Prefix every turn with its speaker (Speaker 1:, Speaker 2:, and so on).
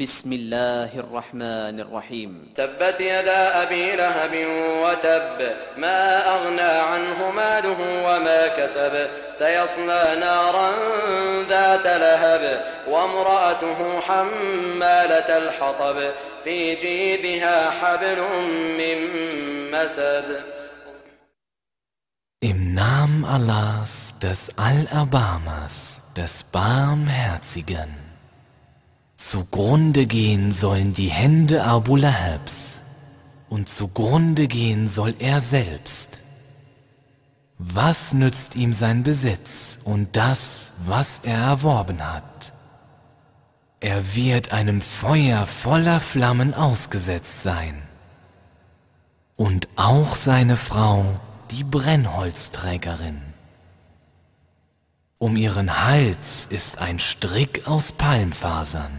Speaker 1: بسم الله الرحمن الرحيم.
Speaker 2: تبت يدا أبي لهب وتب ما أغنى عنه ماله وما كسب. سيصلى نارا ذات لهب وامرأته حمالة الحطب. في جيدها حبل من مسد.
Speaker 3: Im Namen Allahs, des Allerbarmers, des Barmherzigen. Zugrunde gehen sollen die Hände Abu Lahabs und zugrunde gehen soll er selbst. Was nützt ihm sein Besitz und das, was er erworben hat? Er wird einem Feuer voller Flammen ausgesetzt sein. Und auch seine Frau, die Brennholzträgerin. Um ihren Hals ist ein Strick aus Palmfasern.